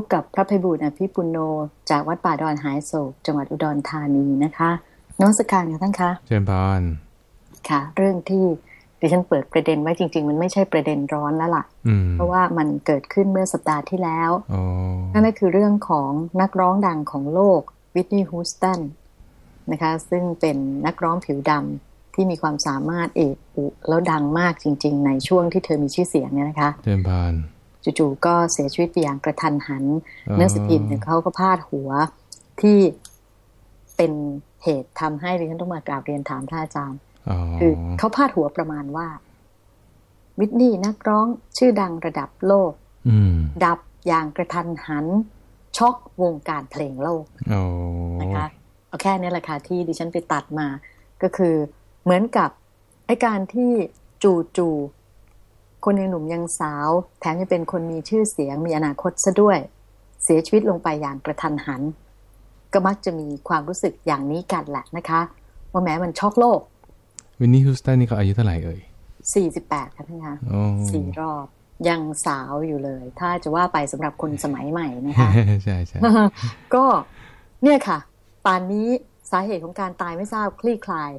บกับพระภัยบุญอภิปุโนจากวัดป่าดอนหายโศก จังหวัดอุดรธานีนะคะนวัตการค่ะท่านคะเชิญพรค่ะ เรื่องที่ดิฉันเปิดประเด็นไว้จริง ๆ มันไม่ใช่ประเด็นร้อนแล้วล่ะอืมเพราะว่ามันเกิดขึ้นเมื่อสัปดาห์ที่แล้วโอ้นั่นก็คือเรื่องของนักร้องดังของโลกวิทนีย์ฮูสตันนะคะ ซึ่งเป็นนักร้องผิวดำที่มีความสามารถเอกอุแล้วดังมากจริง ๆ ในช่วงที่เธอมีชื่อเสียงเนี่ยนะคะเชิญพร จู่ๆก็เสียชีวิตไปอย่างกระทันหันอ๋อเนื้อสพิมพ์เนี่ยเขาก็พาดหัวที่เป็นเหตุทำให้ดิฉันต้องมากราบเรียนถามท่านอาจารย์อ๋อคือเขาพาดหัวประมาณว่า วิทนี่นักร้องชื่อดังระดับโลกอืมดับอย่างกระทันหันช็อกวงการเพลงโลกโอ้นะคะเอาแค่นี้แหละค่ะที่ดิฉันไปตัดมา ก็คือเหมือนกับไอการที่จู่จู คนยังหนุ่มยังสาว แถมยังเป็นคนมีชื่อเสียงมีอนาคตซะด้วย เสียชีวิตลงไปอย่างกระทันหัน ก็มักจะมีความรู้สึกอย่างนี้กันแหละนะคะ ว่าแม้มันช็อกโลก วินนี่ฮูสตันนี่เขาอายุเท่าไหร่เอ่ย48ค่ะท่านคะโอ้สี่รอบยังสาวอยู่เลย ถ้าจะว่าไปสำหรับคนสมัยใหม่นะคะใช่ใช่ก็เนี่ยค่ะ ป่านนี้สาเหตุของการตายไม่ทราบคลี่คลาย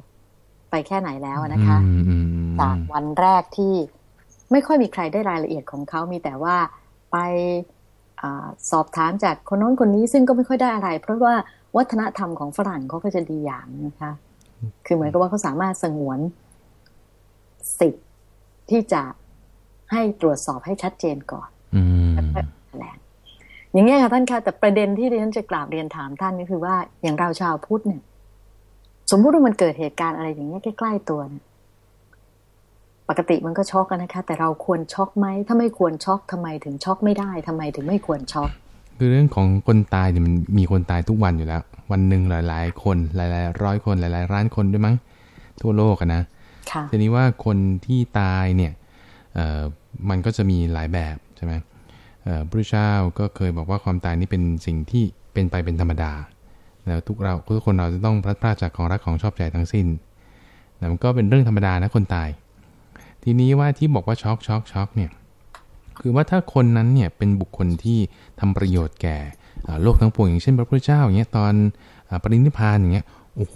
ไปแค่ไหนแล้วนะคะอืมอืมอืมจากวันแรกที่ ไม่ค่อยมีใครได้รายละเอียดของเขามีแต่ว่าไปอาสอบถามจากคนโน้นคนนี้ซึ่งก็ไม่ค่อยได้อะไร เพราะว่าวัฒนธรรมของฝรั่งเขาก็จะดีอย่างนะคะ คือเหมือนกับว่าเขาสามารถสงวนสิทธิ์ที่จะให้ตรวจสอบให้ชัดเจนก่อนอืมแล้วก็แถลงอย่างนี้ยค่ะท่านคะแต่ประเด็นที่ดิฉันจะกราบเรียนถามท่านก็คือว่าอย่างเราชาวพุทธเนี่ย สมมุติว่ามันเกิดเหตุการณ์อะไรอย่างเงี้ยใกล้ ๆ ตัวเนี่ย ปกติมันก็ช็อกกันนะคะ แต่เราควรช็อกไหมถ้าไม่ควรช็อกทำไมถึงช็อกไม่ได้ทำไมถึงไม่ควรช็อกคือเรื่องของคนตายเนี่ยมันมีคนตายทุกวันอยู่แล้ว วันหนึ่งหลาย ๆ คนหลายๆร้อยคนหลายๆล้านคนด้วยมั้งทั่วโลกอะนะค่ะทีนี้ว่าคนที่ตายเนี่ยเอ่อมันก็จะมีหลายแบบใช่ไหมเอ่อพระเจ้าก็เคยบอกว่าความตายนี่เป็นสิ่งที่เป็นไปเป็นธรรมดาแล้วทุกเราทุกคนเราจะต้องพลัดพรากจากของรักของชอบใจทั้งสิ้นนะมันก็เป็นเรื่องธรรมดานะคนตาย ทีนี้ว่าที่บอกว่าช็อกช็อกช็อกเนี่ยคือว่าถ้าคนนั้นเนี่ยเป็นบุคคลที่ทำประโยชน์แก่โลกทั้งปวงอย่างเช่นพระพุทธเจ้าอย่างเงี้ยตอนอปรินิพพานอย่างเงี้ยโอ้โห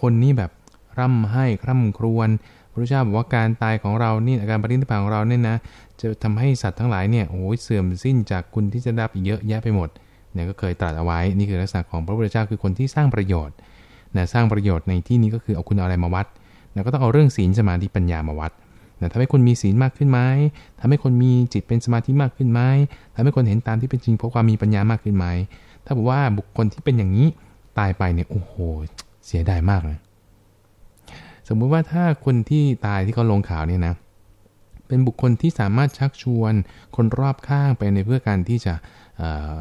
คนนี้แบบร่ำให้คร่ำครวญพระพุทธเจ้าบอกว่าการตายของเรานี่การปรินิพพานของเราเนี่ยนะจะทำให้สัตว์ทั้งหลายเนี่ยโอ้ยเสื่อมสิ้นจากคุณที่จะได้รับเยอะแยะไปหมดเนี่ยก็เคยตรัสเอาไว้นี่คือลักษณะของพระพุทธเจ้าคือคนที่สร้างประโยชน์นะสร้างประโยชน์ในที่นี้ก็คือเอาคุณเอาอะไรมาวัดนะก็ต้องเอาเรื่องศีลสมาธิปัญญามาวัด นะทำให้คนมีศีลมากขึ้นไหมทำให้คนมีจิตเป็นสมาธิมากขึ้นไหมทำให้คนเห็นตามที่เป็นจริงเพราะความมีปัญญามากขึ้นไหม ถ้าบอกว่าบุคคลที่เป็นอย่างนี้ตายไปเนี่ยโอ้โห เสียดายมากเลยสมมุติว่าถ้าคนที่ตายที่เขาลงข่าวเนี่ยนะเป็นบุคคลที่สามารถชักชวนคนรอบข้างไปในเพื่อการที่จะเอ่อ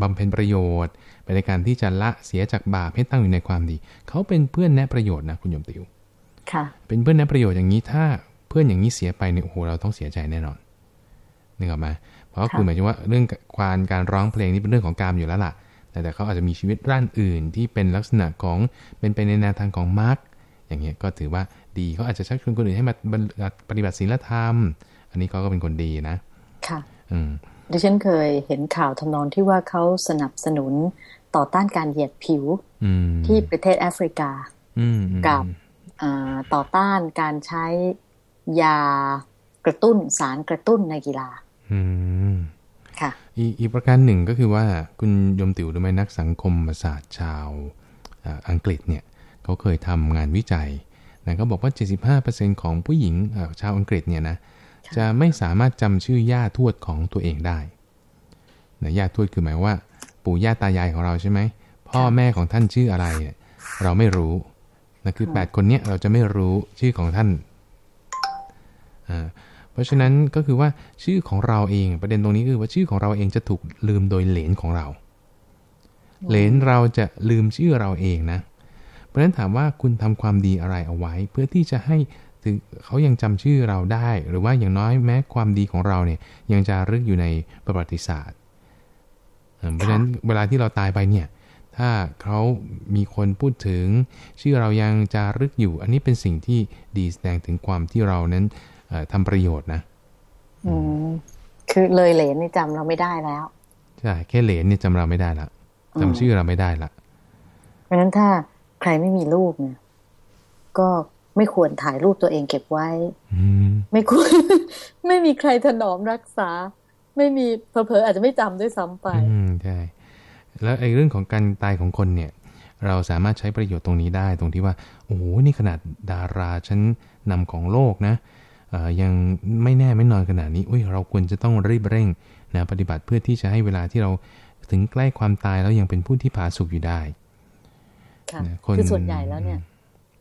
บำเพ็ญประโยชน์ ไปในการที่จะละเสียจากบาปให้ตั้งอยู่ในความดี เขาเป็นเพื่อนแนะประโยชน์นะคุณโยมติวค่ะเป็นเพื่อนแนะประโยชน์อย่างนี้ถ้า เพื่อนอย่างนี้เสียไปเนี่ยโอ้โหเราต้องเสียใจแน่นอนนึกออกไหมเพราะคือหมายถึงว่าเรื่องความการร้องเพลงนี่เป็นเรื่องของกามอยู่แล้วล่ะ แต่แต่เขาอาจจะมีชีวิตร่านอื่นที่เป็นลักษณะของเป็นไปในแนวทางของมาร์กอย่างเงี้ยก็ถือว่าดีเขาอาจจะชักชวนคนอื่นให้มาปฏิบัติศีลธรรม อันนี้เขาก็เป็นคนดีนะ ค่ะ อืมดิฉันเคยเห็นข่าวทำนองที่ว่าเขาสนับสนุนต่อต้านการเหยียดผิวอืมที่ประเทศแอฟริกาอืมอืมกับอ่าต่อต้านการใช้ ยากระตุ้นสารกระตุ้นในกีฬาอืมค่ะอีกอีกประการหนึ่งก็คือว่าคุณยมติ๋วรู้ไหมนักสังคมศาสตร์ชาวอ่าอังกฤษเนี่ยเขาเคยทำงานวิจัยนะเขาบอกว่า 75%ของผู้หญิงอ่าชาวอังกฤษเนี่ยนะค่ะจะไม่สามารถจำชื่อย่าทวดของตัวเองได้นะย่าทวดคือหมายว่า ปู่ย่าตายายของเราใช่ไหมพ่อแม่ของท่านชื่ออะไรเนี่ยเราไม่รู้นะคือ 8 คนเนี้ยเราจะไม่รู้ชื่อของท่านอ่า เพราะฉะนั้นก็คือว่าชื่อของเราเองประเด็นตรงนี้คือว่าชื่อของเราเองจะถูกลืมโดยเหลนของเรา เหลนเราจะลืมชื่อเราเองนะ เพราะฉะนั้นถามว่าคุณทำความดีอะไรเอาไว้ เพื่อที่จะให้ถึงเขายังจำชื่อเราได้ หรือว่าอย่างน้อยแม้ความดีของเราเนี่ยยังจะรึกอยู่ในประวัติศาสตร์เออเพราะฉะนั้นเวลาที่เราตายไปเนี่ยถ้าเขามีคนพูดถึง ชื่อเรายังจารึกอยู่ อันนี้เป็นสิ่งที่ดีแสดงถึงความที่เรานั้นเอ่อ ทำประโยชน์นะอืมคือเลยเหลนนี่จำเราไม่ได้แล้วใช่แค่เหลนเนี่ยจำเราไม่ได้ละจำชื่อเราไม่ได้ละเพราะฉะนั้นถ้าใครไม่มีลูกเนี่ยก็ไม่ควรถ่ายรูปตัวเองเก็บไว้อืมไม่ควร ไม่มีใครถนอมรักษา ไม่มีเผลอๆอาจจะไม่จำด้วยซ้ำไปอืมใช่แล้วไอ้เรื่องของการตายของคนเนี่ย เราสามารถใช้ประโยชน์ตรงนี้ได้ตรงที่ว่า โอ้โหนี่ขนาดดาราชั้นนำของโลกนะเอ่อ ยังไม่แน่ไม่นอนขนาดนี้อุ้ยเราควรจะต้องรีบเร่งนะปฏิบัติเพื่อที่จะให้เวลาที่เราถึงใกล้ความตายแล้วยังเป็นผู้ที่ผาสุกอยู่ได้ค่ะนะคนคือส่วนใหญ่แล้วเนี่ย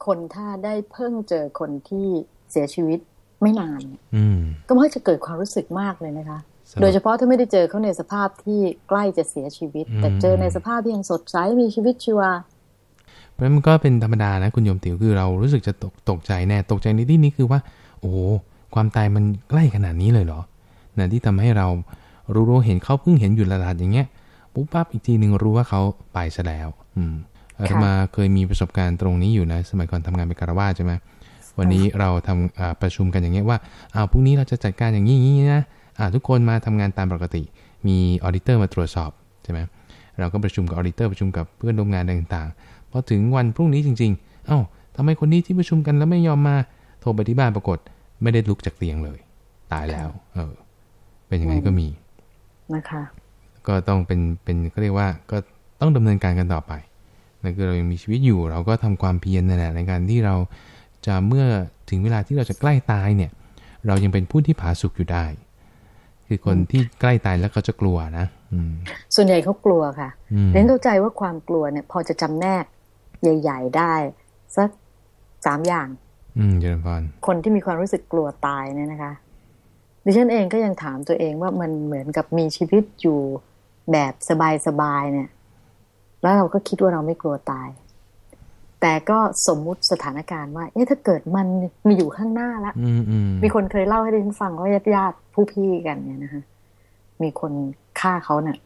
คนถ้าได้เพิ่งเจอคนที่เสียชีวิตไม่นานเนี่ยอืมก็มักจะเกิดความรู้สึกมากเลยนะคะสำหรับโดยเฉพาะถ้าไม่ได้เจอเขาในสภาพที่ใกล้จะเสียชีวิตอืมแต่เจอในสภาพที่ยังสดใสมีชีวิตชีวาเพราะฉะนั้นมันก็เป็นธรรมดานะคุณโยมติ๋วคือเรารู้สึกจะตกตกใจแน่ตกใจในที่นี้คือว่า โอ้โหความตายมันใกล้ขนาดนี้เลยเหรอนะที่ทำให้เรารู้รู้เห็นเขาเพิ่งเห็นอยู่ละลาดอย่างเงี้ยปุ๊บปั๊บอีกทีหนึ่งรู้ว่าเขาไปซะแล้ว อืมอาตมาเคยมีประสบการณ์ตรงนี้อยู่นะ สมัยก่อนทำงานเป็นคารวาสใช่ไหมวันนี้เราทำอ่าประชุมกันอย่างเงี้ยว่าอ้าวพรุ่งนี้เราจะจัดการอย่างนี้อย่างนี้นะอ่าทุกคนมาทำงานตามปกติ มีออดิเตอร์มาตรวจสอบใช่ไหมเราก็ประชุมกับออดิเตอร์ประชุมกับเพื่อนร่วมงานต่างๆพอถึงวันพรุ่งนี้จริง ๆ เอ้าทำไมคนนี้ที่ประชุมกันแล้วไม่ยอมมาโทรไปที่บ้านปรากฏ ไม่ได้ลุกจากเตียงเลย ตายแล้ว เออ เป็นอย่างนั้นก็มีนะคะ ก็ต้องเป็นเป็นเขาเรียกว่า ก็ต้องดำเนินการกันต่อไปนั่นคือเรายังมีชีวิตอยู่ เราก็ทำความเพียรนั่นแหละในการที่เราจะเมื่อถึงเวลาที่เราจะใกล้ตายเนี่ย เรายังเป็นผู้ที่ผาสุกอยู่ได้ คือคนที่ใกล้ตายแล้วเขาจะกลัวนะอืมส่วนใหญ่เขากลัวค่ะอืมเน้นเข้าใจว่าความกลัวเนี่ย พอจะจำแนกใหญ่ ๆ ได้สักสามอย่าง อืมเจริญพรคนที่มีความรู้สึกกลัวตายเนี่ยนะคะ ดิฉันเองก็ยังถามตัวเองว่ามันเหมือนกับมีชีวิตอยู่แบบสบายๆเนี่ย แล้วเราก็คิดว่าเราไม่กลัวตาย แต่ก็สมมุติสถานการณ์ว่า เอ๊ะถ้าเกิดมันมีอยู่ข้างหน้าละอืมอืมมีคนเคยเล่าให้ดิฉันฟังว่าญาติญาติๆผู้พี่กันเนี่ยนะคะมีคนฆ่าเขาเนี่ย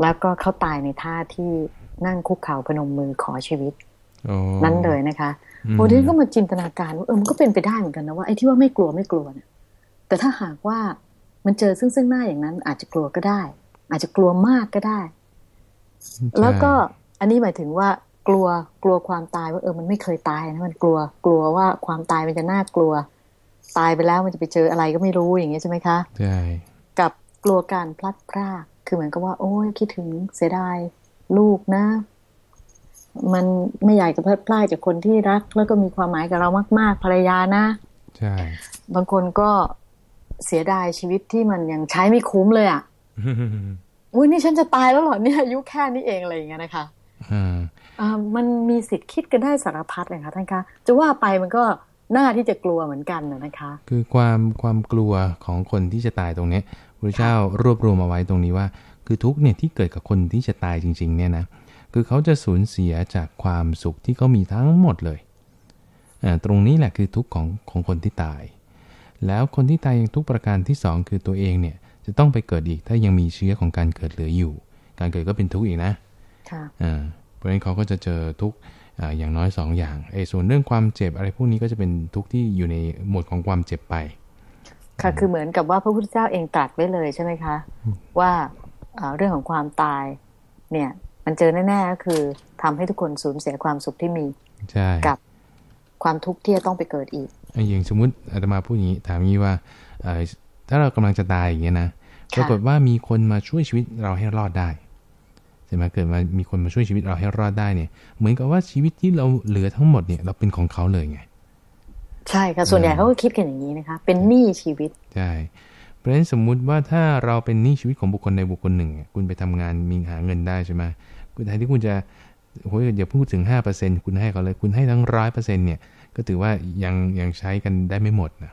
แล้วก็เขาตายในท่าที่นั่งคุกเข่าพนมมือขอชีวิตโอ้ นั้นเลยนะคะอืมโอ้ดิฉันก็มาจินตนาการว่าเออมันก็เป็นไปได้เหมือนกันนะว่าไอ้ที่ว่าไม่กลัวไม่กลัวเนี่ยแต่ถ้าหากว่ามันเจอซึ่งซึ่งหน้าอย่างนั้น อาจจะกลัวก็ได้ อาจจะกลัวมากก็ได้ แล้วก็อันนี้หมายถึงว่ากลัวกลัวความตายว่าเออมันไม่เคยตายนะมันกลัวกลัวว่าความตายมันจะน่ากลัว ตายไปแล้วมันจะไปเจออะไรก็ไม่รู้อย่างเงี้ยใช่ไหมคะใช่กับกลัวการพลัดพรากคือเหมือนกับว่า โอ้ยคิดถึงเสียดายลูกนะ มันไม่อยากจะพลัดพรากจากคนที่รัก แล้วก็มีความหมายกับเรามาก ๆภรรยานะใช่บางคนก็เสียดายชีวิตที่มันยังใช้ไม่คุ้มเลยอะ่ะอุ้ยนี่ฉันจะตายแล้วเหรอเนี่ยอายุแค่นี้เองอะไรอย่างเงี้ยนะคะอ่าอ่ามันมีสิทธิ์คิดกันได้สารพัดเลยค่ะท่านคะ จะว่าไปมันก็น่าที่จะกลัวเหมือนกันนะนะคะ คือความความกลัวของคนที่จะตายตรงเนี้ยพระเจ้ารวบรวมมาไว้ตรงนี้ว่า คือทุกข์เนี่ยที่เกิดกับคนที่จะตายจริง ๆ เนี่ยนะ คือเขาจะสูญเสียจากความสุขที่เขามีทั้งหมดเลยอ่าตรงนี้แหละคือทุกข์ของของคนที่ตาย แล้วคนที่ตายยังทุกข์ประการที่สองคือตัวเองเนี่ยจะต้องไปเกิดอีกถ้ายังมีเชื้อของการเกิดเหลืออยู่ การเกิดก็เป็นทุกข์อีกนะค่ะอ่าเพราะฉะนั้นเขาก็จะเจอทุกข์อ่าอย่างน้อยสองอย่างไอ้ส่วนเรื่องความเจ็บอะไรพวกนี้ก็จะเป็นทุกข์ที่อยู่ในหมวดของความเจ็บไปค่ะคือเหมือนกับว่าพระพุทธเจ้าเองตรัสไว้เลยใช่ไหมคะ ว่าเอ่อเรื่องของความตายเนี่ย มันเจอแน่ๆก็คือทำให้ทุกคนสูญเสียความสุขที่มีใช่กับความทุกข์ที่จะต้องไปเกิดอีกอะอย่างสมมุติอาตมาพูดอย่างนี้ถามงี้ว่าเอ่อถ้าเรากำลังจะตายอย่างเงี้ยนะปค่ะรากฏว่ามีคนมาช่วยชีวิตเราให้รอดได้ใช่ไหมเกิดมามีคนมาช่วยชีวิตเราให้รอดได้เนี่ย เหมือนกับว่าชีวิตที่เราเหลือทั้งหมดเนี่ย เราเป็นของเขาเลยไง ใช่ค่ะส่วนใหญ่เขาก็คิดกันอย่างนี้นะคะ เป็นหนี้ชีวิต ใช่ เพราะฉะนั้นสมมุติว่าถ้าเราเป็นหนี้ชีวิตของบุคคลในบุคคลหนึ่งอะคุณไปทำงานมีหาเงินได้ใช่ไหมคุณแทนที่คุณจะโอ้ยอย่าพูดถึงห้าเปอร์เซ็นคุณให้เขาเลยคุณให้ทั้งร้อยเปอร์เซ็นเนี่ยก็ถือว่ายังยังใช้กันได้ไม่หมดนะ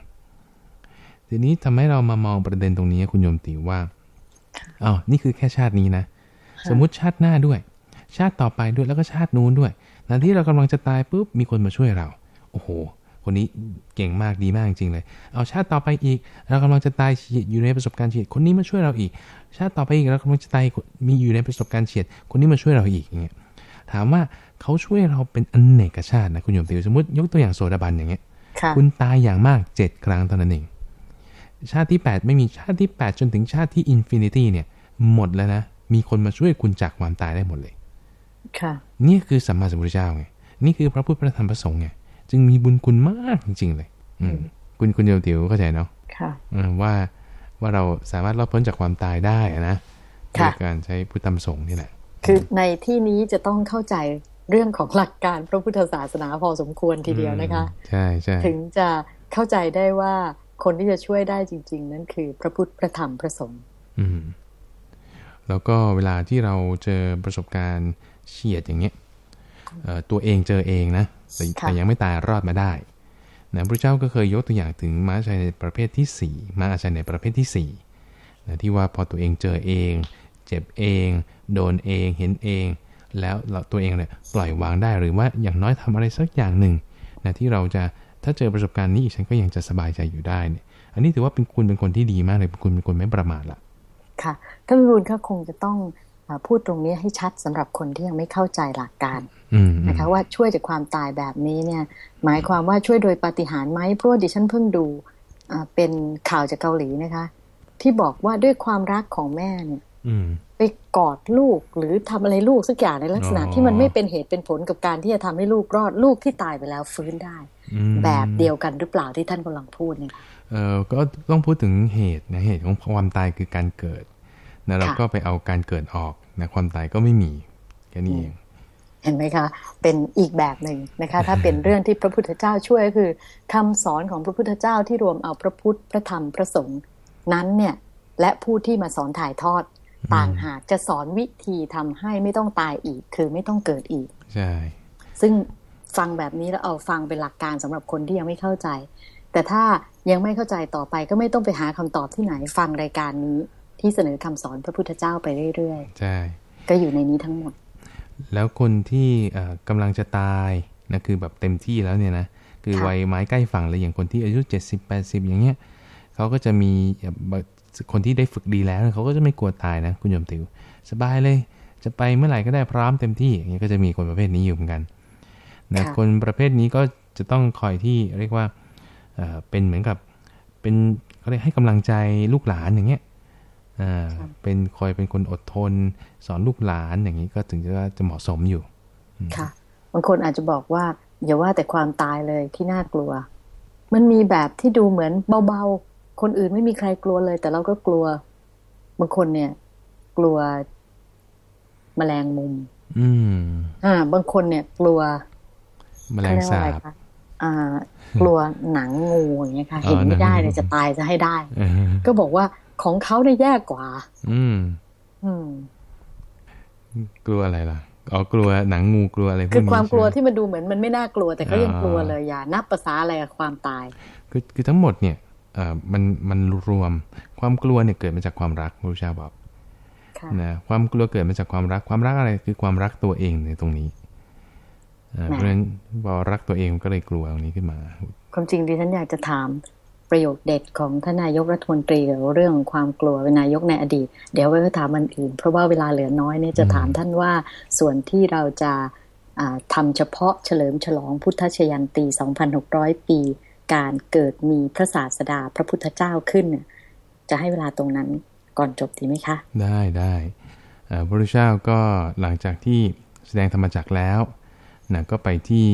ทีนี้ทำให้เรามามองประเด็นตรงนี้คุณโยมติว่าอ๋อนี่คือแค่ชาตินี้นะค่ะสมมุติชาติหน้าด้วย ชาติต่อไปด้วยแล้วก็ชาตินู้นด้วยนาที่เรากำลังจะตายปุ๊บมีคนมาช่วยเรา โอ้โห คนนี้เก่งมากดีมากจริงๆเลย เอาชาติต่อไปอีก เรากำลังจะตายเฉียดอยู่ในประสบการณ์เฉียดคนนี้มาช่วยเราอีก ชาติต่อไปอีกเรากำลังจะตายมีอยู่ในประสบการณ์เฉียดคนนี้มาช่วยเราอีกอย่างเงี้ยถามว่าเขาช่วยเราเป็นอนเนกชาตินะคุณโยมติวสมมติยกตัวอย่างโสดาบันอย่างเงี้ยค่ะคุณตายอย่างมาก7ครั้งเท่านั้นเองชาติที่ 8 ไม่มีชาติที่ 8 จนถึงชาติที่ infinity เนี่ย หมดแล้วนะ มีคนมาช่วยคุณจากความตายได้หมดเลย ค่ะ นี่คือสัมมาสัมพุทธเจ้าไง นี่คือพระพุทธพระธรรมพระสงฆ์ไง จึงมีบุญคุณมากจริง ๆ เลย อืมคุณคุณโยมติ๋วเข้าใจเนาะค่ะอืมว่าว่าเราสามารถรอดพ้นจากความตายได้อะนะค่ะด้วยการใช้พุทธธรรมสงฆ์นี่แหละคือในที่นี้จะต้องเข้าใจเรื่องของหลักการพระพุทธศาสนาพอสมควรทีเดียวนะคะใช่ใช่ถึงจะเข้าใจได้ว่าคนที่จะช่วยได้จริง ๆ นั่นคือพระพุทธพระธรรมพระสงฆ์อืมแล้วก็เวลาที่เราเจอประสบการณ์เฉียดอย่างเงี้ยเอ่อตัวเองเจอเองนะ แต่แต่ยังไม่ตายรอดมาได้นะพระเจ้าก็เคยยกตัวอย่างถึงม้าชัยในประเภทที่สี่ม้าอาชัยในประเภทที่สี่นะที่ว่าพอตัวเองเจอเอง เจ็บเอง โดนเองเห็นเอง แล้วเราตัวเองเนี่ยปล่อยวางได้หรือว่าอย่างน้อยทำอะไรสักอย่างหนึ่งนะที่เราจะถ้าเจอประสบการณ์นี้อีกฉันก็ยังจะสบายใจอยู่ได้เนี่ยอันนี้ถือว่าเป็นคุณเป็นคนที่ดีมากเลยคุณเป็นคนไม่ประมาทละค่ะท่านวิบูลย์ก็คงจะต้องอา พูดตรงนี้ให้ชัดสำหรับคนที่ยังไม่เข้าใจหลักการอืมอืมนะคะว่าช่วยจากความตายแบบนี้เนี่ยหมายความว่าช่วยโดยปาฏิหาริย์ไหมเพราะว่าดิฉันเพิ่งดูอ่าเป็นข่าวจากเกาหลีนะคะ ที่บอกว่าด้วยความรักของแม่เนี่ยอืมไปกอดลูกหรือทำอะไรลูกสักอย่างในลักษณะอ๋อที่มันไม่เป็นเหตุเป็นผลกับการที่จะทำให้ลูกรอดลูกที่ตายไปแล้วฟื้นได้อืมแบบเดียวกันหรือเปล่าที่ท่านกำลังพูดเนี่ยค่ะเออก็ต้องพูดถึงเหตุนะเหตุของความตายคือการเกิดนะเราค่ะก็ไปเอาการเกิดออก นะความตายก็ไม่มีแค่นี้เองเห็นไหมคะ เป็นอีกแบบหนึ่งนะคะ ถ้าเป็นเรื่องที่พระพุทธเจ้าช่วยก็คือคำสอนของพระพุทธเจ้าที่รวมเอาพระพุทธพระธรรมพระสงฆ์นั้นเนี่ยและผู้ที่มาสอนถ่ายทอดต่างหากจะสอนวิธีทำให้ไม่ต้องตายอีก คือไม่ต้องเกิดอีกใช่ซึ่งฟังแบบนี้แล้วเอาฟังเป็นหลักการสำหรับคนที่ยังไม่เข้าใจ แต่ถ้ายังไม่เข้าใจต่อไปก็ไม่ต้องไปหาคำตอบที่ไหนฟังรายการนี้ ที่เสนอคำสอนพระพุทธเจ้าไปเรื่อยใช่ๆก็อยู่ในนี้ทั้งหมด แล้วคนที่เอ่อกำลังจะตายนะคือแบบเต็มที่แล้วเนี่ยนะคือค่ะวัยไม้ใกล้ฝั่งเลยอย่างคนที่อายุ 70 80 อย่างเงี้ยเขาก็จะมีแบบคนที่ได้ฝึกดีแล้วเขาก็จะไม่กลัวตายนะคุณโยมติว สบายเลย จะไปเมื่อไหร่ก็ได้พร้อมเต็มที่อย่างเงี้ยก็จะมีคนประเภทนี้อยู่เหมือนกันนะค่ะคนประเภทนี้ก็จะต้องคอยที่เรียกว่าเอ่อเป็นเหมือนกับเป็นเขาเรียกให้กำลังใจลูกหลานอย่างเงี้ยอ่า เป็นคอยเป็นคนอดทน สอนลูกหลานอย่างนี้ก็ถึงจะว่าจะเหมาะสมอยู่ ค่ะ บางคนอาจจะบอกว่า อย่าว่าแต่ความตายเลยที่น่ากลัว มันมีแบบที่ดูเหมือนเบาๆ คนอื่นไม่มีใครกลัวเลย แต่เราก็กลัว บางคนเนี่ย กลัวแมลงมุม อืม อ่า บางคนเนี่ย กลัวแมลงสาบเขเรียกว่าอะไรคะอ่ากลัวหนังงูอย่างเงี้ยค่ะอ๋อเห็นไม่ได้หนังงูเลยจะตายจะให้ได้เออก็บอกว่า ของเขาเนี่ยแย่กว่า อืม อืม กลัวอะไรล่ะอ๋อกลัวหนังงูกลัวอะไรพวกคือนี้ความกลัวใช่ไหที่มันดูเหมือนมันไม่น่ากลัว แต่เขายังอ๋อกลัวเลยอย่านับภาษาอะไรกับความตาย คือคือทั้งหมดเนี่ยเอ่อมันมันรวมความกลัวเนี่ยเกิดมาจากความรักพระพุทธเจ้าบอกค่ะนะความกลัวเกิดมาจากความรักความรักอะไรคือความรักตัวเองในตรงนี้เอ่อเพราะฉะนั้นพอรักตัวเองก็เลยกลัวตรงนี้ขึ้นมา ความจริงดิฉันอยากจะถาม ประโยคเด็ดของท่านนายกรัฐมนตรีเกี่ยวเรื่องความกลัวเป็นนายกในอดีต เดี๋ยวไว้ถามมันอื่น เพราะว่าเวลาเหลือน้อยเนี่ยจะถามท่านว่าส่วนที่เราจะอ่าทำเฉพาะเฉลิมฉลองพุทธชยันตี 2,600 ปี การเกิดมีพระศาสดาพระพุทธเจ้าขึ้น จะให้เวลาตรงนั้นก่อนจบดีไหมคะ ได้ได้พระพุทธเจ้าก็หลังจากที่แสดงธรรมจักรแล้วนะก็ไปที่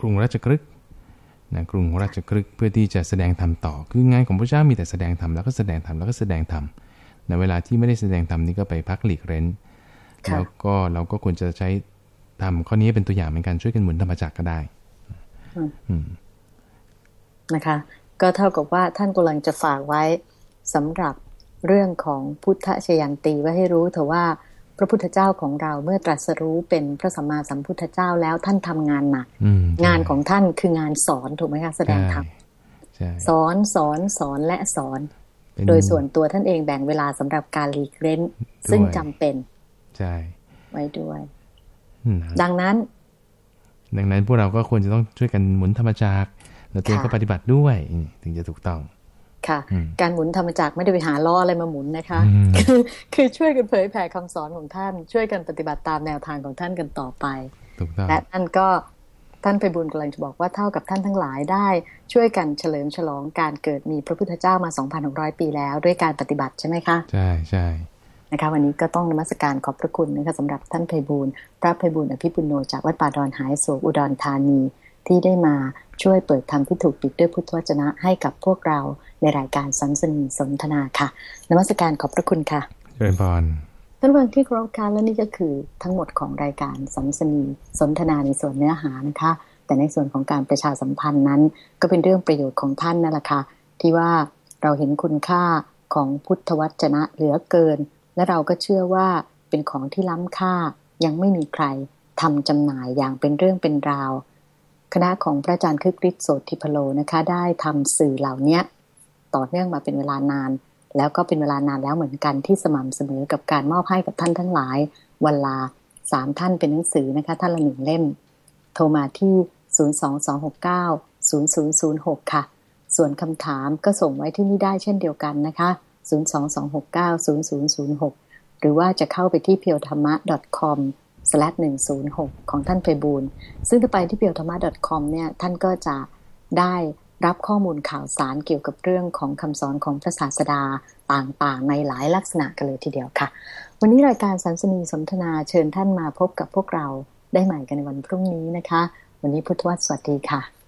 กรุงราชกฤห์ นะกรุงราชกฤห์เพื่อที่จะแสดงธรรมต่อ คืองานของพระเจ้ามีแต่แสดงธรรมแล้วก็แสดงธรรมแล้วก็แสดงธรรมในเวลาที่ไม่ได้แสดงธรรมนี่ก็ไปพักหลีกเร้นค่ะแล้วก็เราก็ควรจะใช้ทำข้อนี้เป็นตัวอย่างเหมือนกันช่วยกันหมุนธรรมจักรก็ได้อืมนะคะ ก็เท่ากับว่าท่านกำลังจะฝากไว้สำหรับเรื่องของพุทธชยันตีไว้ให้รู้เถอะว่า พระพุทธเจ้าของเราเมื่อตรัสรู้เป็นพระสัมมาสัมพุทธเจ้าแล้วท่านทำงานหนักอืมงานของท่านคืองานสอนถูกไหมคะแสดงธรรมใช่สอนสอนสอนและสอนเป็นโดยส่วนตัวท่านเองแบ่งเวลาสำหรับการหลีกเล่นซึ่งจำเป็นใช่ไว้ด้วยอืมดังนั้น ดังนั้นพวกเราก็ควรจะต้องช่วยกันหมุนธรรมจักรแล้วตัวเองก็ค่ะปฏิบัติด้วยอืมถึงจะถูกต้อง ค่ะอืมการหมุนธรรมจักรไม่ได้ไปหาล้ออะไรมาหมุนนะคะอืมคือคือช่วยกันเผยแผ่คำสอนของท่าน ช่วยกันปฏิบัติตามแนวทางของท่านกันต่อไปถูกต้องและท่านก็ท่านไปบุญกำลังจะบอกว่าเท่ากับท่านทั้งหลายได้ ช่วยกันเฉลิมฉลองการเกิดมีพระพุทธเจ้ามา 2,600 ปีแล้ว ด้วยการปฏิบัติใช่ไหมคะ ใช่ใช่นะคะวันนี้ก็ต้องนมัสการขอบพระคุณนะคะสำหรับท่านไพบูลพระไพบูลอภิปุโนจากวัดป่าดอนหายโศกอุดรธานี ที่ได้มาช่วยเปิดธรรมที่ถูกปิดด้วยพุทธวจนะให้กับพวกเราในรายการสันสนีสนทนาค่ะนมัสการขอบพระคุณค่ะเริญพรท่านฟังที่ครบค่ะและนี่ก็คือทั้งหมดของรายการสันสนีสนทนาในส่วนเนื้อหานะคะ แต่ในส่วนของการประชาสัมพันธ์นั้น ก็เป็นเรื่องประโยชน์ของท่านนั่นแหละค่ะที่ว่าเราเห็นคุณค่าของพุทธวจนะเหลือเกิน และเราก็เชื่อว่าเป็นของที่ล้ำค่ายังไม่มีใครทำจำหน่ายอย่างเป็นเรื่องเป็นราว คณะของพระอาจารย์คึกฤทธิ์โสติพโลนะคะได้ทำสื่อเหล่านี้ต่อเนื่องมาเป็นเวลานาน แล้วก็เป็นเวลานานแล้วเหมือนกันที่สม่ำเสมอกับการมอบให้กับท่านทั้งหลายวันลาสามท่านเป็นหนังสือนะคะท่านละหนึ่งเล่ม โทรมาที่ 022690006 ค่ะ ส่วนคำถามก็ส่งไว้ที่นี่ได้เช่นเดียวกันนะคะ 022690006 หรือว่าจะเข้าไปที่เพียวธรรมะ .com /106 ของท่านไพบูลซึ่งถ้าไปที่เพียวธรรมะ .com เนี่ยท่านก็จะได้รับข้อมูลข่าวสารเกี่ยวกับเรื่องของคำสอนของพระศาสดาต่างๆ ในหลายลักษณะกันเลยทีเดียวค่ะ วันนี้รายการสันสนีสนทนาเชิญท่านมาพบกับพวกเราได้ใหม่กันในวันพรุ่งนี้นะคะ วันนี้พุทธวัตรสวัสดีค่ะ